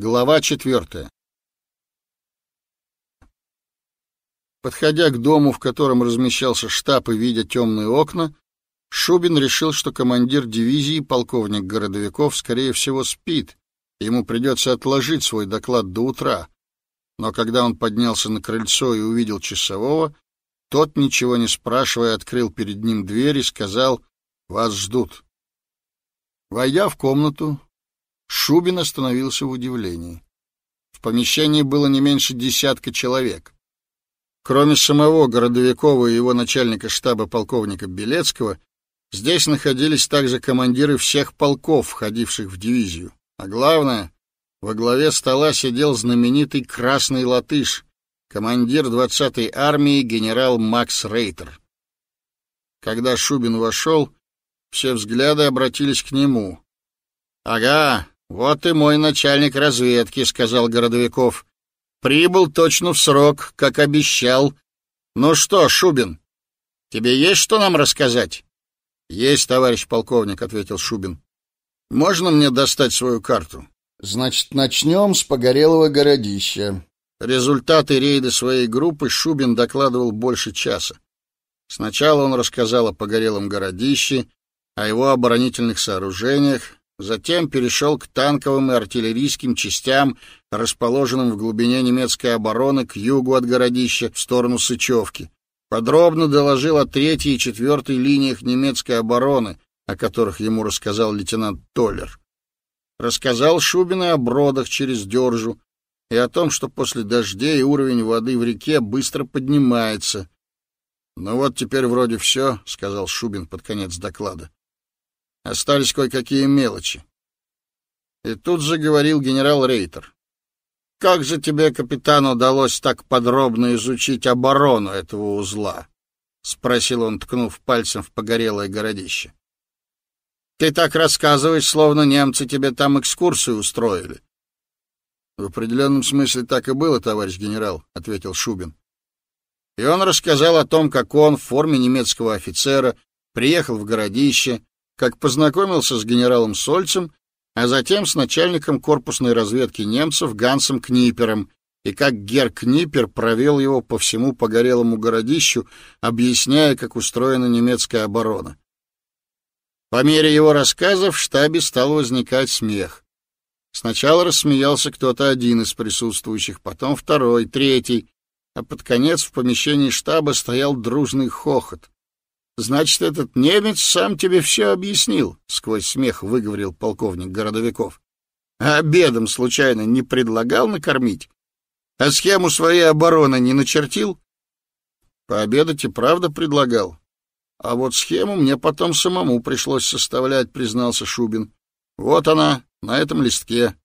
Глава четвертая. Подходя к дому, в котором размещался штаб и видя темные окна, Шубин решил, что командир дивизии, полковник Городовиков, скорее всего, спит, ему придется отложить свой доклад до утра. Но когда он поднялся на крыльцо и увидел часового, тот, ничего не спрашивая, открыл перед ним дверь и сказал «Вас ждут». Войдя в комнату, Шубин остановился в удивлении. В помещении было не меньше десятка человек. Кроме самого Городовикова и его начальника штаба полковника Белецкого, здесь находились также командиры всех полков, входивших в дивизию. А главное, во главе стола сидел знаменитый красный латыш, командир 20-й армии генерал Макс Рейтер. Когда Шубин вошел, все взгляды обратились к нему. «Ага, вот и мой начальник разведки», — сказал Городовиков. «Прибыл точно в срок, как обещал. Ну что, Шубин, тебе есть что нам рассказать?» «Есть, товарищ полковник», — ответил Шубин. «Можно мне достать свою карту?» «Значит, начнем с Погорелого городища». Результаты рейда своей группы Шубин докладывал больше часа. Сначала он рассказал о Погорелом городище, о его оборонительных сооружениях, затем перешел к танковым и артиллерийским частям, расположенным в глубине немецкой обороны к югу от городища в сторону Сычевки. Подробно доложил о третьей и четвертой линиях немецкой обороны, о которых ему рассказал лейтенант Толлер. Рассказал Шубин о бродах через Дёржу и о том, что после дождей уровень воды в реке быстро поднимается. «Ну вот теперь вроде все», — сказал Шубин под конец доклада. Остались кое-какие мелочи. И тут же говорил генерал Рейтер. «Как же тебе, капитан, удалось так подробно изучить оборону этого узла?» — спросил он, ткнув пальцем в погорелое городище. «Ты так рассказываешь, словно немцы тебе там экскурсию устроили». «В определенном смысле так и было, товарищ генерал», — ответил Шубин. И он рассказал о том, как он в форме немецкого офицера приехал в городище, как познакомился с генералом Сольцем, а затем с начальником корпусной разведки немцев Гансом Книпером, и как Гер Книпер провел его по всему погорелому городищу, объясняя, как устроена немецкая оборона. По мере его рассказов в штабе стал возникать смех. Сначала рассмеялся кто-то один из присутствующих, потом второй, третий, а под конец в помещении штаба стоял дружный хохот. Значит, этот немец сам тебе все объяснил, сквозь смех выговорил полковник Городовиков. А обедом случайно не предлагал накормить? А схему своей обороны не начертил? Пообедать и правда предлагал. А вот схему мне потом самому пришлось составлять, признался Шубин. Вот она, на этом листке.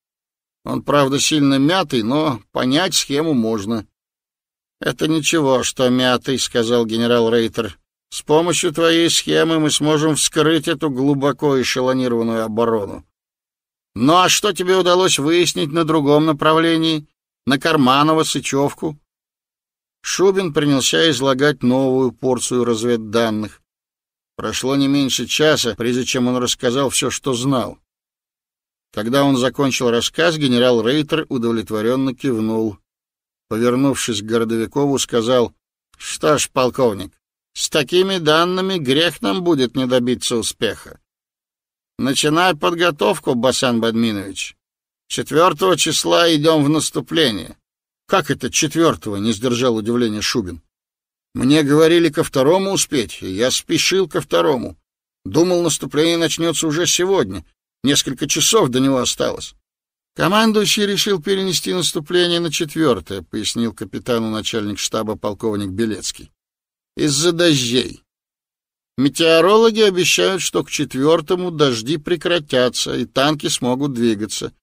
Он, правда, сильно мятый, но понять схему можно. — Это ничего, что мятый, — сказал генерал Рейтер. С помощью твоей схемы мы сможем вскрыть эту глубоко эшелонированную оборону. Ну а что тебе удалось выяснить на другом направлении, на Карманово-Сычевку? Шубин принялся излагать новую порцию разведданных. Прошло не меньше часа, прежде чем он рассказал все, что знал. Когда он закончил рассказ, генерал Рейтер удовлетворенно кивнул. Повернувшись к Городовикову, сказал, «Что ж, полковник, с такими данными грех нам будет не добиться успеха. Начинай подготовку, Басан Бадминович. Четвертого числа идем в наступление. Как это четвертого? Не сдержал удивления Шубин. Мне говорили ко второму успеть, и я спешил ко второму. Думал, наступление начнется уже сегодня. Несколько часов до него осталось. Командующий решил перенести наступление на четвертое, пояснил капитану начальник штаба полковник Белецкий из-за дождей. Метеорологи обещают, что к четвертому дожди прекратятся, и танки смогут двигаться.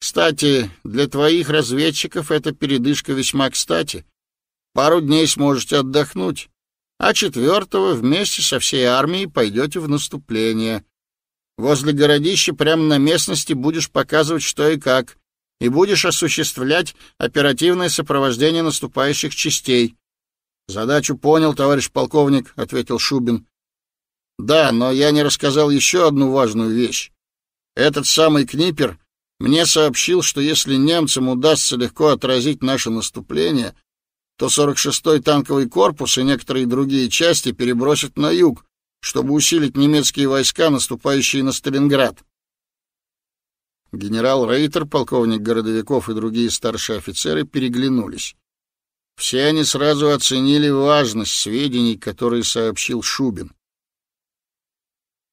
Кстати, для твоих разведчиков эта передышка весьма кстати. Пару дней сможете отдохнуть, а четвертого вместе со всей армией пойдете в наступление. Возле городища прямо на местности будешь показывать, что и как, и будешь осуществлять оперативное сопровождение наступающих частей. Задачу понял, товарищ полковник, ответил Шубин. Да, но я не рассказал еще одну важную вещь. Этот самый Книпер мне сообщил, что если немцам удастся легко отразить наше наступление, то 46-й танковый корпус и некоторые другие части перебросят на юг, чтобы усилить немецкие войска, наступающие на Сталинград. Генерал Рейтер, полковник Городовиков и другие старшие офицеры переглянулись. Все они сразу оценили важность сведений, которые сообщил Шубин.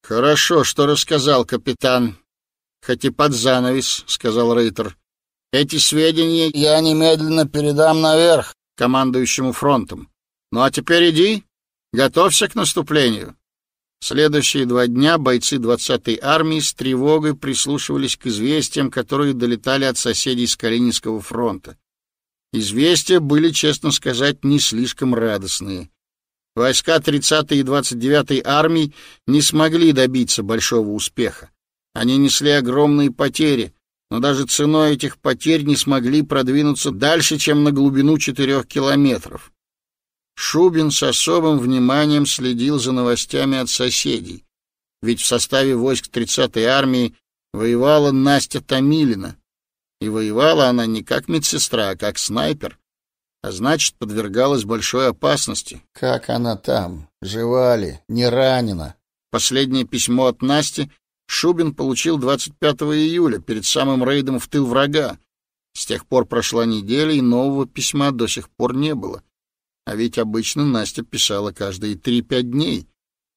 «Хорошо, что рассказал капитан, хоть и под занавес», — сказал Рейтер. «Эти сведения я немедленно передам наверх, командующему фронтом. Ну а теперь иди, готовься к наступлению». Следующие два дня бойцы 20-й армии с тревогой прислушивались к известиям, которые долетали от соседей с Калининского фронта. Известия были, честно сказать, не слишком радостные. Войска 30-й и 29-й армий не смогли добиться большого успеха. Они несли огромные потери, но даже ценой этих потерь не смогли продвинуться дальше, чем на глубину четырех километров. Шубин с особым вниманием следил за новостями от соседей, ведь в составе войск 30-й армии воевала Настя Томилина, и воевала она не как медсестра, а как снайпер, а значит, подвергалась большой опасности. Как она там? Жива ли? Не ранена? Последнее письмо от Насти Шубин получил 25 июля, перед самым рейдом в тыл врага. С тех пор прошла неделя, и нового письма до сих пор не было. А ведь обычно Настя писала каждые три-пять дней.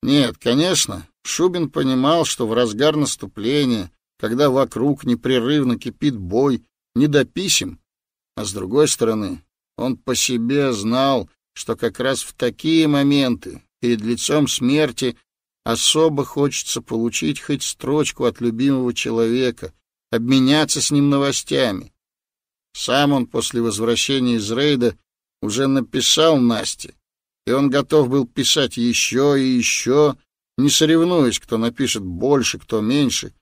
Нет, конечно, Шубин понимал, что в разгар наступления, когда вокруг непрерывно кипит бой, не до писем. А с другой стороны, он по себе знал, что как раз в такие моменты, перед лицом смерти, особо хочется получить хоть строчку от любимого человека, обменяться с ним новостями. Сам он после возвращения из рейда уже написал Насте, и он готов был писать еще и еще, не соревнуясь, кто напишет больше, кто меньше.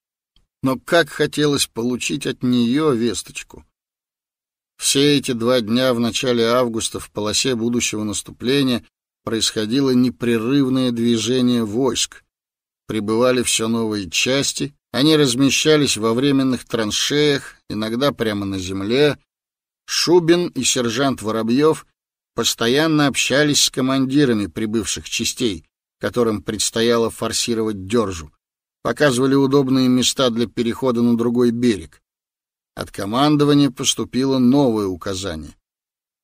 Но как хотелось получить от нее весточку. Все эти два дня в начале августа в полосе будущего наступления происходило непрерывное движение войск. Прибывали все новые части, они размещались во временных траншеях, иногда прямо на земле, Шубин и сержант Воробьев постоянно общались с командирами прибывших частей, которым предстояло форсировать держу, показывали удобные места для перехода на другой берег. От командования поступило новое указание.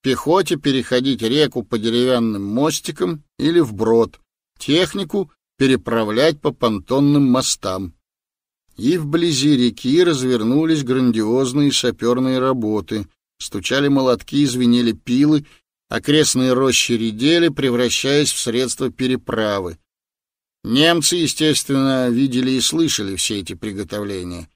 Пехоте переходить реку по деревянным мостикам или вброд, технику переправлять по понтонным мостам. И вблизи реки развернулись грандиозные саперные работы — Стучали молотки, звенели пилы, окрестные рощи редели, превращаясь в средства переправы. Немцы, естественно, видели и слышали все эти приготовления.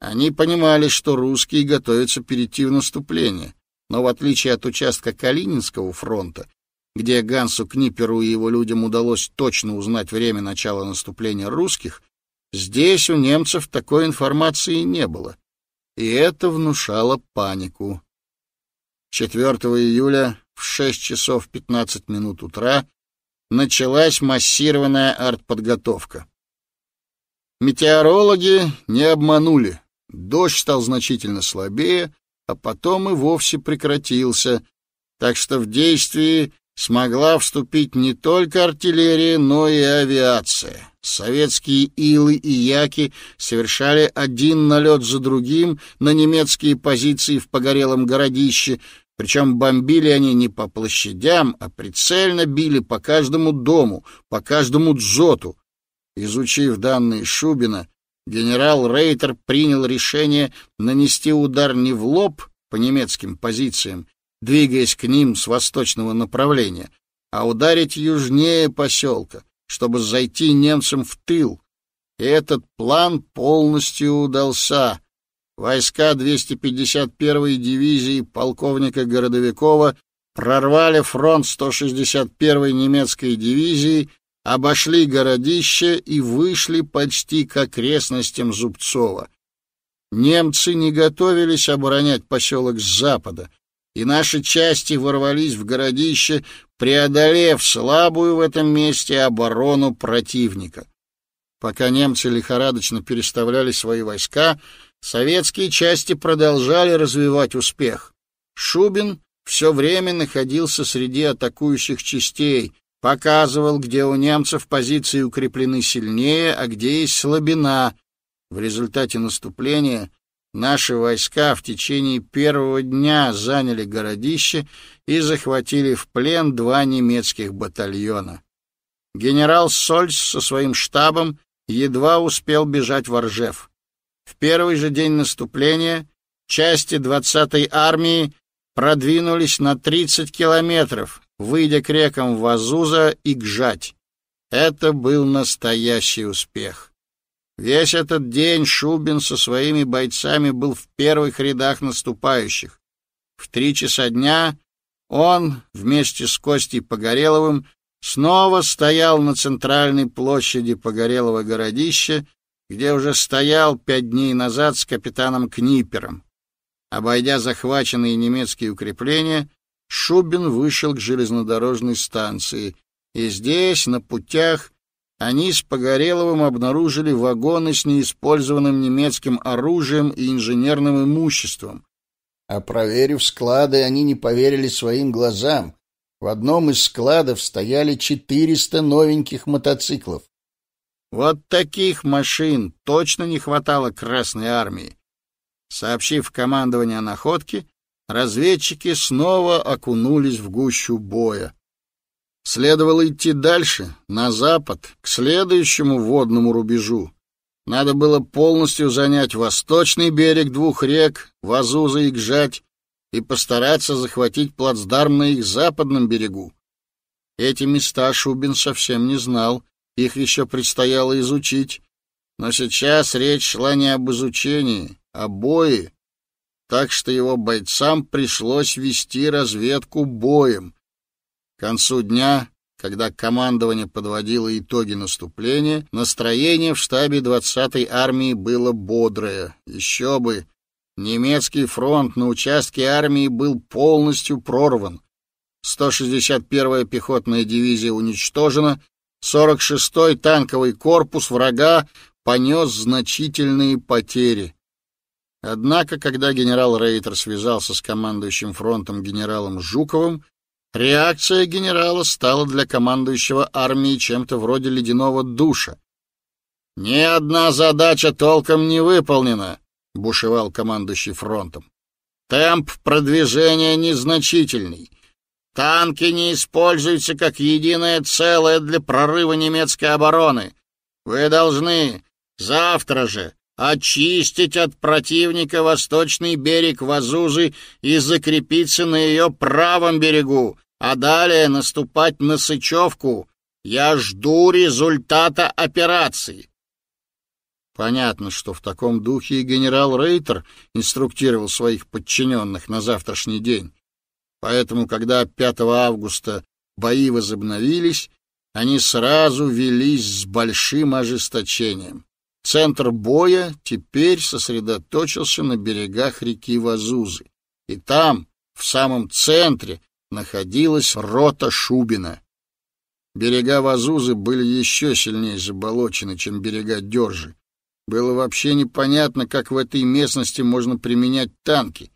Они понимали, что русские готовятся перейти в наступление, но в отличие от участка Калининского фронта, где Гансу Книперу и его людям удалось точно узнать время начала наступления русских, здесь у немцев такой информации не было, и это внушало панику. 4 июля в 6 часов 15 минут утра началась массированная артподготовка. Метеорологи не обманули. Дождь стал значительно слабее, а потом и вовсе прекратился, так что в действие смогла вступить не только артиллерия, но и авиация. Советские Илы и Яки совершали один налет за другим на немецкие позиции в погорелом городище, причем бомбили они не по площадям, а прицельно били по каждому дому, по каждому дзоту. Изучив данные Шубина, генерал Рейтер принял решение нанести удар не в лоб по немецким позициям, двигаясь к ним с восточного направления, а ударить южнее поселка, чтобы зайти немцам в тыл. И этот план полностью удался. Войска 251-й дивизии полковника Городовикова прорвали фронт 161-й немецкой дивизии, обошли городище и вышли почти к окрестностям Зубцова. Немцы не готовились оборонять поселок с запада, и наши части ворвались в городище, преодолев слабую в этом месте оборону противника. Пока немцы лихорадочно переставляли свои войска, Советские части продолжали развивать успех. Шубин все время находился среди атакующих частей, показывал, где у немцев позиции укреплены сильнее, а где есть слабина. В результате наступления наши войска в течение первого дня заняли городище и захватили в плен два немецких батальона. Генерал Сольц со своим штабом едва успел бежать в Оржев. В первый же день наступления части 20-й армии продвинулись на 30 километров, выйдя к рекам Вазуза и Гжать. Это был настоящий успех. Весь этот день Шубин со своими бойцами был в первых рядах наступающих. В три часа дня он вместе с Костей Погореловым снова стоял на центральной площади Погорелого городища, где уже стоял пять дней назад с капитаном Книпером. Обойдя захваченные немецкие укрепления, Шубин вышел к железнодорожной станции, и здесь, на путях, они с Погореловым обнаружили вагоны с неиспользованным немецким оружием и инженерным имуществом. А проверив склады, они не поверили своим глазам. В одном из складов стояли 400 новеньких мотоциклов. Вот таких машин точно не хватало Красной армии. Сообщив командование о находке, разведчики снова окунулись в гущу боя. Следовало идти дальше, на запад, к следующему водному рубежу. Надо было полностью занять восточный берег двух рек, Вазуза и Гжать, и постараться захватить плацдарм на их западном берегу. Эти места Шубин совсем не знал, их еще предстояло изучить. Но сейчас речь шла не об изучении, обои, так что его бойцам пришлось вести разведку боем. К концу дня, когда командование подводило итоги наступления, настроение в штабе 20-й армии было бодрое. Еще бы! Немецкий фронт на участке армии был полностью прорван. 161-я пехотная дивизия уничтожена, 46-й танковый корпус врага понес значительные потери. Однако, когда генерал Рейтер связался с командующим фронтом генералом Жуковым, реакция генерала стала для командующего армией чем-то вроде ледяного душа. «Ни одна задача толком не выполнена», — бушевал командующий фронтом. «Темп продвижения незначительный. Танки не используются как единое целое для прорыва немецкой обороны. Вы должны завтра же очистить от противника восточный берег Вазузы и закрепиться на ее правом берегу, а далее наступать на Сычевку. Я жду результата операции. Понятно, что в таком духе и генерал Рейтер инструктировал своих подчиненных на завтрашний день. Поэтому, когда 5 августа бои возобновились, они сразу велись с большим ожесточением. Центр боя теперь сосредоточился на берегах реки Вазузы. И там, в самом центре, находилась рота Шубина. Берега Вазузы были еще сильнее заболочены, чем берега Дёржи. Было вообще непонятно, как в этой местности можно применять танки.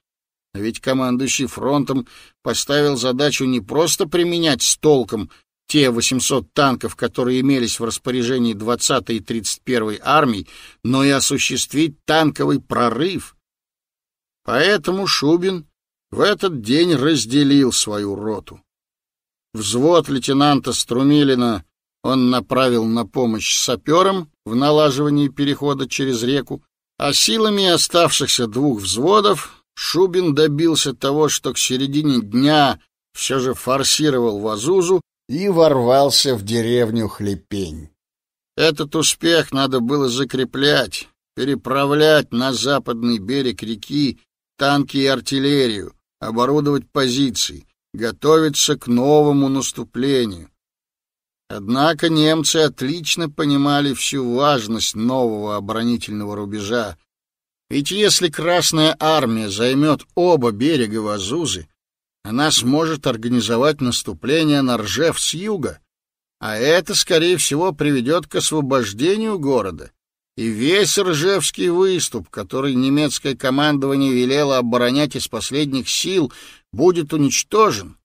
А ведь командующий фронтом поставил задачу не просто применять с толком те 800 танков, которые имелись в распоряжении 20-й и 31-й армий, но и осуществить танковый прорыв. Поэтому Шубин в этот день разделил свою роту. Взвод лейтенанта Струмилина он направил на помощь саперам в налаживании перехода через реку, а силами оставшихся двух взводов Шубин добился того, что к середине дня все же форсировал Вазузу и ворвался в деревню Хлепень. Этот успех надо было закреплять, переправлять на западный берег реки танки и артиллерию, оборудовать позиции, готовиться к новому наступлению. Однако немцы отлично понимали всю важность нового оборонительного рубежа. Ведь если Красная армия займет оба берега Вазузы, она сможет организовать наступление на Ржев с юга, а это, скорее всего, приведет к освобождению города. и весь Ржевский выступ, который немецкое командование велело оборонять из последних сил, будет уничтожен.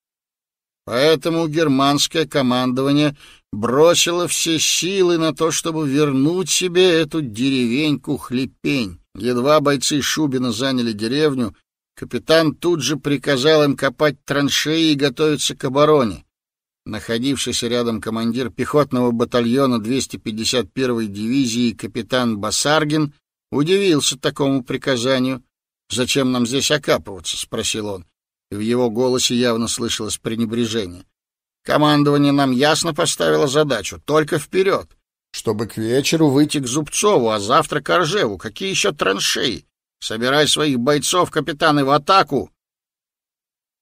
Поэтому германское командование бросило все силы на то, чтобы вернуть себе эту деревеньку Хлепень. Едва бойцы Шубина заняли деревню, капитан тут же приказал им копать траншеи и готовиться к обороне. Находившийся рядом командир пехотного батальона 251-й дивизии капитан Басаргин удивился такому приказанию. «Зачем нам здесь окапываться?» — спросил он. И в его голосе явно слышалось пренебрежение. «Командование нам ясно поставило задачу — только вперед, чтобы к вечеру выйти к Зубцову, а завтра к Оржеву. Какие еще траншеи? Собирай своих бойцов, капитаны, в атаку!»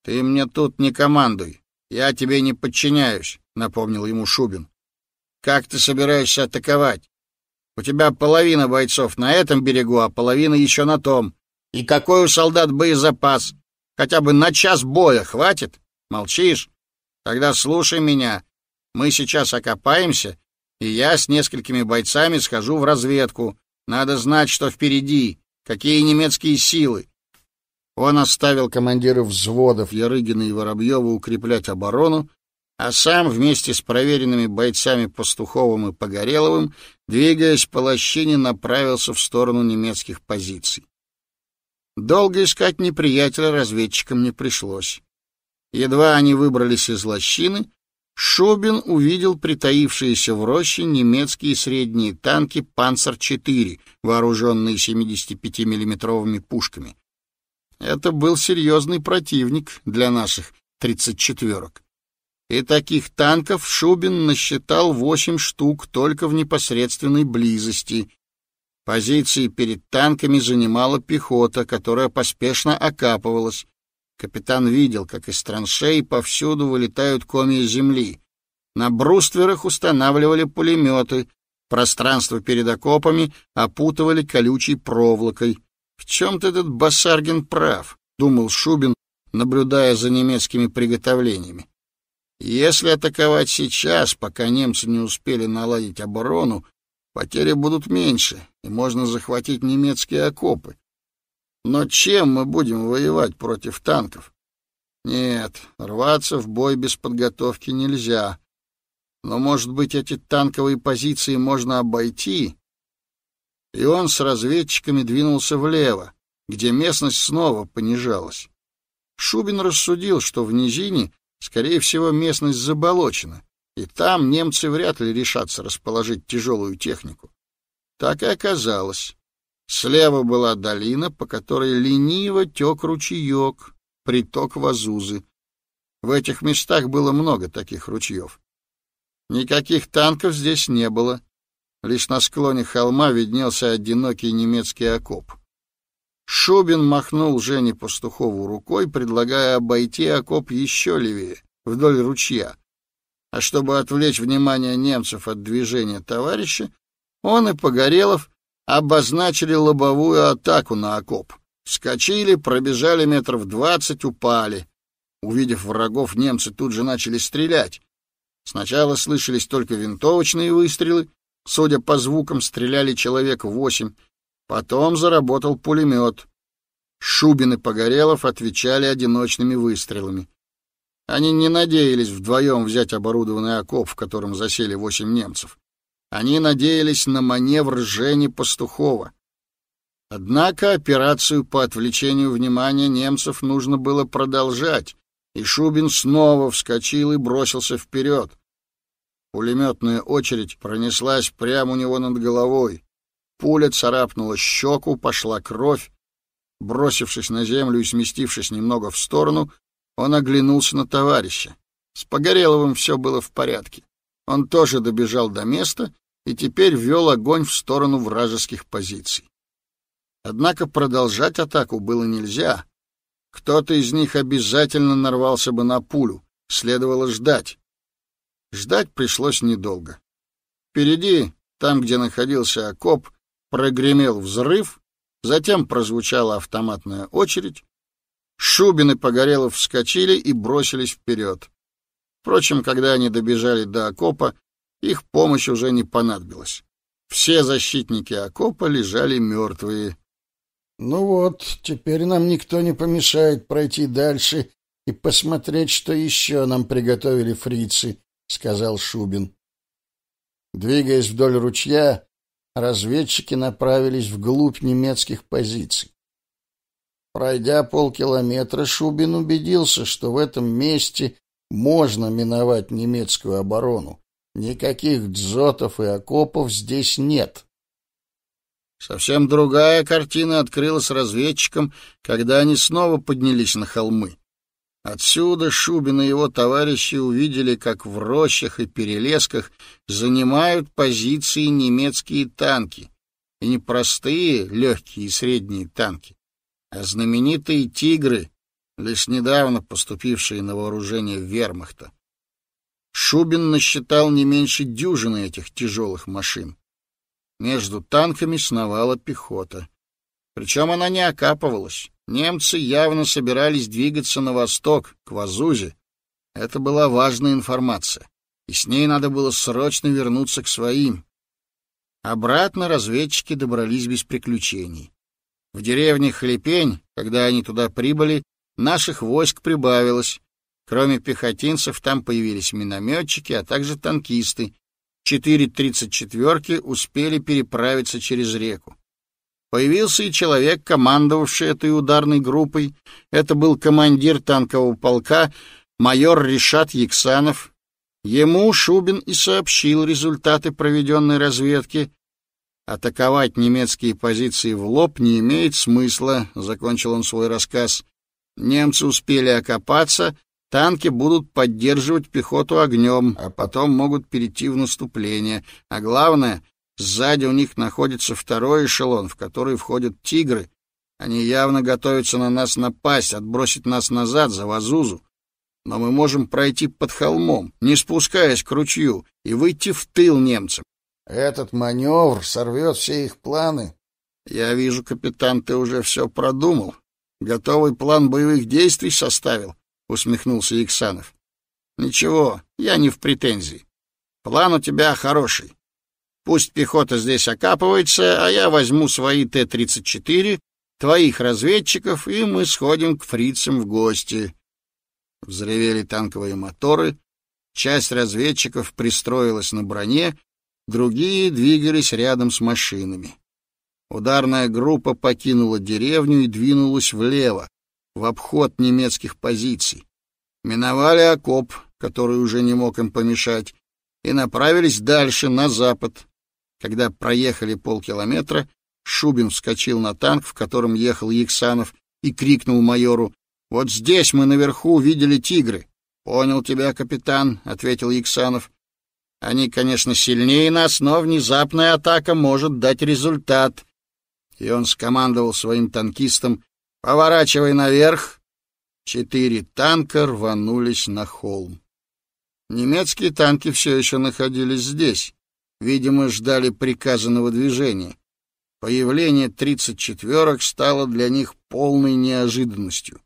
«Ты мне тут не командуй», «Я тебе не подчиняюсь», — напомнил ему Шубин. «Как ты собираешься атаковать? У тебя половина бойцов на этом берегу, а половина еще на том. И какой у солдат боезапас? Хотя бы на час боя хватит? Молчишь? Тогда слушай меня. Мы сейчас окопаемся, и я с несколькими бойцами схожу в разведку. Надо знать, что впереди, какие немецкие силы. Он оставил командиров взводов Ярыгина и Воробьева укреплять оборону, а сам вместе с проверенными бойцами Пастуховым и Погореловым, двигаясь по лощине, направился в сторону немецких позиций. Долго искать неприятеля разведчикам не пришлось. Едва они выбрались из лощины, Шубин увидел притаившиеся в роще немецкие средние танки «Панцер-4», вооруженные 75 миллиметровыми пушками. Это был серьезный противник для наших тридцать четверок. И таких танков Шубин насчитал восемь штук только в непосредственной близости. Позиции перед танками занимала пехота, которая поспешно окапывалась. Капитан видел, как из траншей повсюду вылетают комья земли. На брустверах устанавливали пулеметы, пространство перед окопами опутывали колючей проволокой. В чем-то этот Басаргин прав, думал Шубин, наблюдая за немецкими приготовлениями. Если атаковать сейчас, пока немцы не успели наладить оборону, потери будут меньше, и можно захватить немецкие окопы. Но чем мы будем воевать против танков? Нет, рваться в бой без подготовки нельзя. Но, может быть, эти танковые позиции можно обойти, и он с разведчиками двинулся влево, где местность снова понижалась. Шубин рассудил, что в низине, скорее всего, местность заболочена, и там немцы вряд ли решатся расположить тяжелую технику. Так и оказалось. Слева была долина, по которой лениво тек ручеек, приток Вазузы. В этих местах было много таких ручьев. Никаких танков здесь не было, Лишь на склоне холма виднелся одинокий немецкий окоп. Шубин махнул Жене Пастухову рукой, предлагая обойти окоп еще левее, вдоль ручья. А чтобы отвлечь внимание немцев от движения товарища, он и Погорелов обозначили лобовую атаку на окоп. Скочили, пробежали метров двадцать, упали. Увидев врагов, немцы тут же начали стрелять. Сначала слышались только винтовочные выстрелы, Судя по звукам, стреляли человек восемь. Потом заработал пулемет. Шубин и Погорелов отвечали одиночными выстрелами. Они не надеялись вдвоем взять оборудованный окоп, в котором засели восемь немцев. Они надеялись на маневр Жени Пастухова. Однако операцию по отвлечению внимания немцев нужно было продолжать, и Шубин снова вскочил и бросился вперед. Пулеметная очередь пронеслась прямо у него над головой. Пуля царапнула щеку, пошла кровь. Бросившись на землю и сместившись немного в сторону, он оглянулся на товарища. С Погореловым все было в порядке. Он тоже добежал до места и теперь вел огонь в сторону вражеских позиций. Однако продолжать атаку было нельзя. Кто-то из них обязательно нарвался бы на пулю. Следовало ждать. Ждать пришлось недолго. Впереди, там, где находился окоп, прогремел взрыв, затем прозвучала автоматная очередь. Шубин и Погорелов вскочили и бросились вперед. Впрочем, когда они добежали до окопа, их помощь уже не понадобилась. Все защитники окопа лежали мертвые. Ну вот, теперь нам никто не помешает пройти дальше и посмотреть, что еще нам приготовили фрицы, сказал Шубин. Двигаясь вдоль ручья, разведчики направились вглубь немецких позиций. Пройдя полкилометра, Шубин убедился, что в этом месте можно миновать немецкую оборону. Никаких дзотов и окопов здесь нет. Совсем другая картина открылась разведчикам, когда они снова поднялись на холмы. Отсюда Шубин и его товарищи увидели, как в рощах и перелесках занимают позиции немецкие танки. И не простые легкие и средние танки, а знаменитые «Тигры», лишь недавно поступившие на вооружение вермахта. Шубин насчитал не меньше дюжины этих тяжелых машин. Между танками сновала пехота. Причем она не окапывалась. Немцы явно собирались двигаться на восток, к Вазузе. Это была важная информация, и с ней надо было срочно вернуться к своим. Обратно разведчики добрались без приключений. В деревне Хлепень, когда они туда прибыли, наших войск прибавилось. Кроме пехотинцев, там появились минометчики, а также танкисты. Четыре тридцать успели переправиться через реку. Появился и человек, командовавший этой ударной группой. Это был командир танкового полка, майор Ришат Яксанов. Ему Шубин и сообщил результаты проведенной разведки. Атаковать немецкие позиции в лоб не имеет смысла, закончил он свой рассказ. Немцы успели окопаться, танки будут поддерживать пехоту огнем, а потом могут перейти в наступление. А главное, сзади у них находится второй эшелон, в который входят тигры. Они явно готовятся на нас напасть, отбросить нас назад за Вазузу. Но мы можем пройти под холмом, не спускаясь к ручью, и выйти в тыл немцам. Этот маневр сорвет все их планы. Я вижу, капитан, ты уже все продумал. Готовый план боевых действий составил, усмехнулся Иксанов. Ничего, я не в претензии. План у тебя хороший. Пусть пехота здесь окапывается, а я возьму свои Т-34, твоих разведчиков, и мы сходим к фрицам в гости. Взревели танковые моторы, часть разведчиков пристроилась на броне Другие двигались рядом с машинами. Ударная группа покинула деревню и двинулась влево, в обход немецких позиций. Миновали окоп, который уже не мог им помешать, и направились дальше, на запад. Когда проехали полкилометра, Шубин вскочил на танк, в котором ехал Яксанов, и крикнул майору, «Вот здесь мы наверху видели тигры». «Понял тебя, капитан», — ответил Яксанов. Они, конечно, сильнее нас, но внезапная атака может дать результат. И он скомандовал своим танкистам «Поворачивай наверх!» Четыре танка рванулись на холм. Немецкие танки все еще находились здесь. Видимо, ждали приказанного движения. Появление тридцать четверок стало для них полной неожиданностью.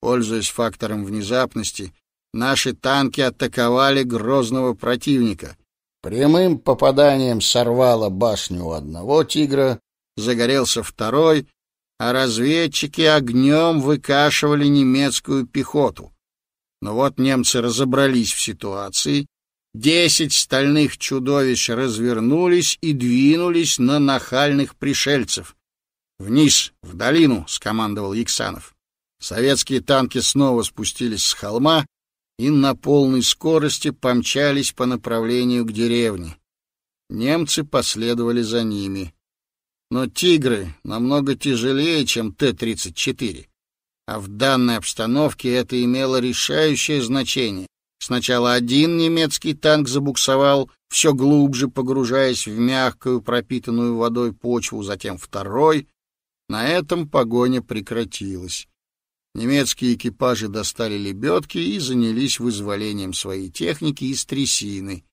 Пользуясь фактором внезапности, Наши танки атаковали грозного противника. Прямым попаданием сорвало башню у одного тигра, загорелся второй, а разведчики огнем выкашивали немецкую пехоту. Но вот немцы разобрались в ситуации. Десять стальных чудовищ развернулись и двинулись на нахальных пришельцев. «Вниз, в долину!» — скомандовал Иксанов. Советские танки снова спустились с холма и на полной скорости помчались по направлению к деревне. Немцы последовали за ними. Но «Тигры» намного тяжелее, чем Т-34. А в данной обстановке это имело решающее значение. Сначала один немецкий танк забуксовал, все глубже погружаясь в мягкую, пропитанную водой почву, затем второй. На этом погоня прекратилась. Немецкие экипажи достали лебедки и занялись вызволением своей техники из трясины.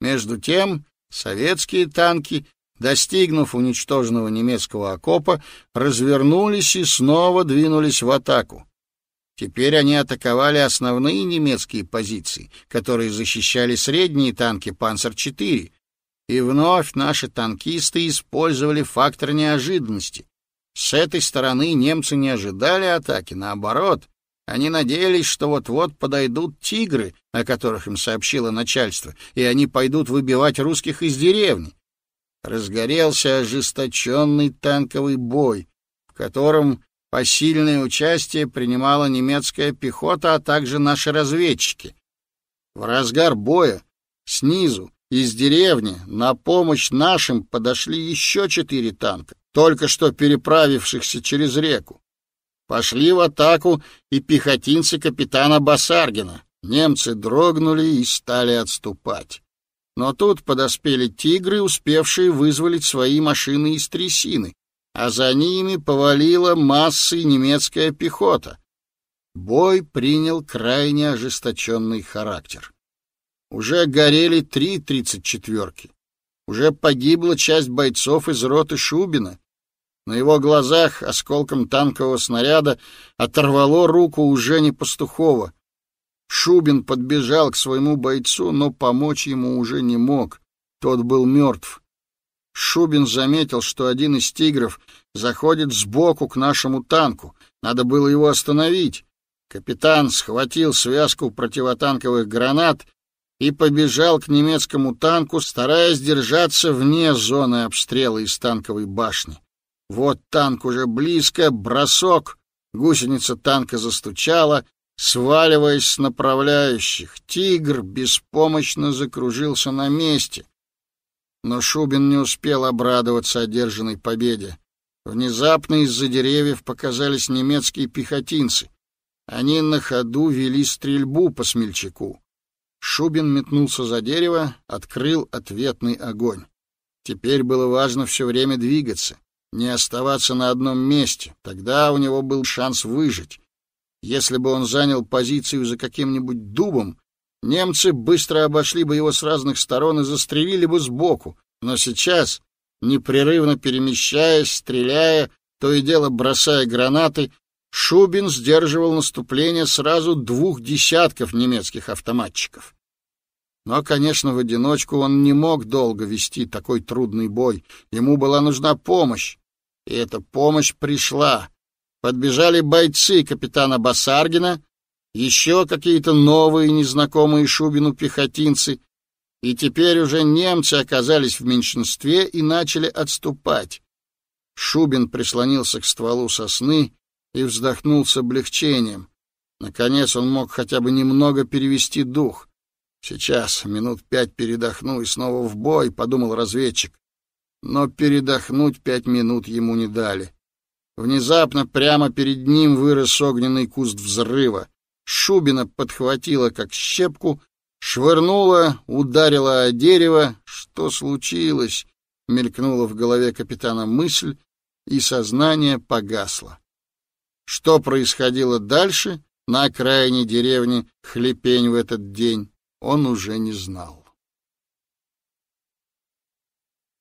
Между тем, советские танки, достигнув уничтоженного немецкого окопа, развернулись и снова двинулись в атаку. Теперь они атаковали основные немецкие позиции, которые защищали средние танки «Панцер-4», И вновь наши танкисты использовали фактор неожиданности. С этой стороны немцы не ожидали атаки, наоборот, они надеялись, что вот-вот подойдут тигры, о которых им сообщило начальство, и они пойдут выбивать русских из деревни. Разгорелся ожесточенный танковый бой, в котором посильное участие принимала немецкая пехота, а также наши разведчики. В разгар боя снизу, из деревни, на помощь нашим подошли еще четыре танка, только что переправившихся через реку. Пошли в атаку и пехотинцы капитана Басаргина. Немцы дрогнули и стали отступать. Но тут подоспели тигры, успевшие вызволить свои машины из трясины, а за ними повалила массой немецкая пехота. Бой принял крайне ожесточенный характер. Уже горели три тридцать четверки. Уже погибла часть бойцов из роты Шубина, на его глазах осколком танкового снаряда оторвало руку уже не Пастухова. Шубин подбежал к своему бойцу, но помочь ему уже не мог. Тот был мертв. Шубин заметил, что один из тигров заходит сбоку к нашему танку. Надо было его остановить. Капитан схватил связку противотанковых гранат и побежал к немецкому танку, стараясь держаться вне зоны обстрела из танковой башни. Вот танк уже близко, бросок. Гусеница танка застучала, сваливаясь с направляющих. Тигр беспомощно закружился на месте. Но Шубин не успел обрадоваться одержанной победе. Внезапно из-за деревьев показались немецкие пехотинцы. Они на ходу вели стрельбу по смельчаку. Шубин метнулся за дерево, открыл ответный огонь. Теперь было важно все время двигаться не оставаться на одном месте. Тогда у него был шанс выжить. Если бы он занял позицию за каким-нибудь дубом, немцы быстро обошли бы его с разных сторон и застрелили бы сбоку. Но сейчас, непрерывно перемещаясь, стреляя, то и дело бросая гранаты, Шубин сдерживал наступление сразу двух десятков немецких автоматчиков. Но, конечно, в одиночку он не мог долго вести такой трудный бой. Ему была нужна помощь. И эта помощь пришла. Подбежали бойцы капитана Басаргина, еще какие-то новые, незнакомые Шубину пехотинцы, и теперь уже немцы оказались в меньшинстве и начали отступать. Шубин прислонился к стволу сосны и вздохнул с облегчением. Наконец он мог хотя бы немного перевести дух. Сейчас, минут пять передохну и снова в бой, подумал разведчик но передохнуть пять минут ему не дали. Внезапно прямо перед ним вырос огненный куст взрыва. Шубина подхватила как щепку, швырнула, ударила о дерево. Что случилось? Мелькнула в голове капитана мысль, и сознание погасло. Что происходило дальше на окраине деревни Хлепень в этот день, он уже не знал.